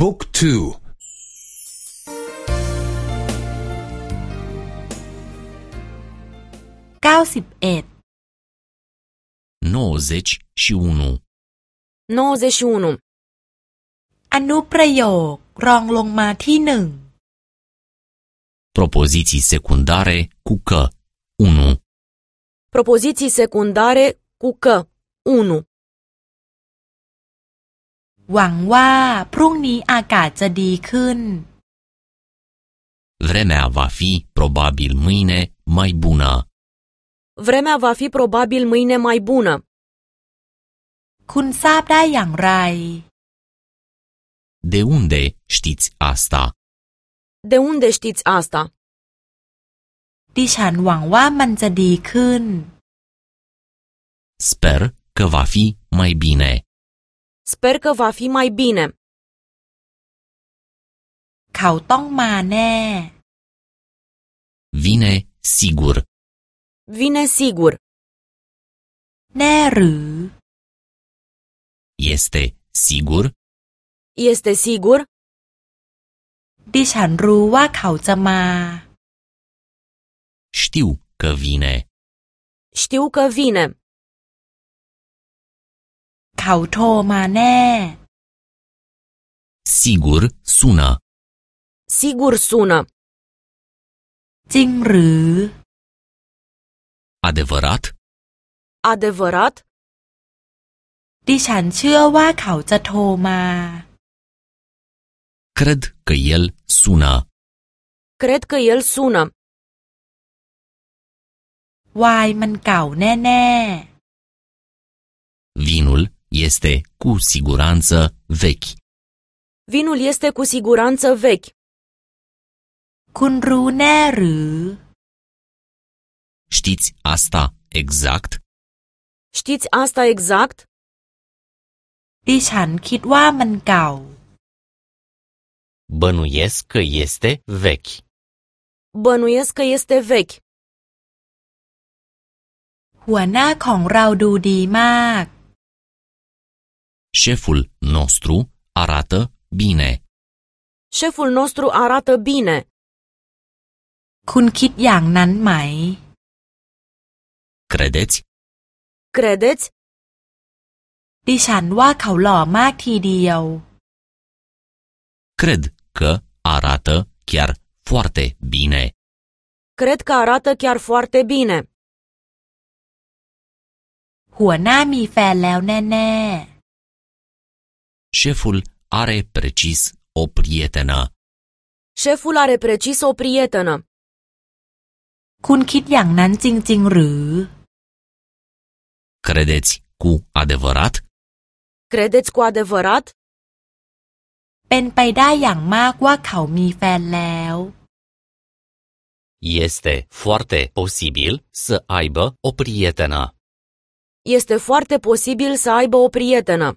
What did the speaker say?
บุ๊กทูเก้าสิบเอ็ด 90 și 1. 91. อนุประโยครองลงมาที่หนึ่ง Propoziții secundare cu că. 1. Propoziții secundare cu că. 1. หวังว่าพรุ่งนี้อากาศจะดีขึ้น Vremea va fi probabil mâine mai bună. Vremea va fi probabil mâine mai bună. คุณทราบได้อย่างไร De unde știți asta? De unde știți asta? ดิฉันหวังว่ามันจะดีขึ้น Sper că va fi mai bine. Sper că va fi mai bine. เขาต้องมาแน่ Vine sigur. Vine sigur. แน่หรือ Este sigur? Este sigur? ดิฉันรู้ว่าเขาจะมา Știu că vine. Știu că vine. เขาโทรมาแน่ Sigur sună. Sigur sună. จริงหรือ Adevărat? Adevărat? ดิฉันเชื่อว่าเขาจะโทรมา Cred că el sună. Cred că el sună. วายมันเก่าแน่ Vinul este cu siguranță vechi. Vinul este cu siguranță vechi. ๆ คุณรู้แน่หรือ Știți asta exact? Știți asta exact? ดิฉันคิดว่ามันเก่า Bănuiesc că este vechi. Bănuiesc că este vechi. หัวหน้าของเราดูดีมาก Șeful nostru arată bine. Șeful nostru arată bine. คุณคิดอย่างนั้นไหม Credeți? Credeți? ดิฉันว่าเขาหล่อมากทีเดียว Cred că arată chiar foarte bine. Cred că arată chiar foarte bine. หัวหน้ามีแฟนแล้วแน่ Șeful are precis o prietenă. Șeful are precis o prietenă. ๆ คุณคิดอย่างนั้นจริง ๆ หรือ Credeți cu adevărat? Credeți cu adevărat? เป็นไปได้อย่างมากว่าเขามีแฟนแล้ว Este foarte posibil să aibă o prietenă. Este foarte posibil să aibă o prietenă.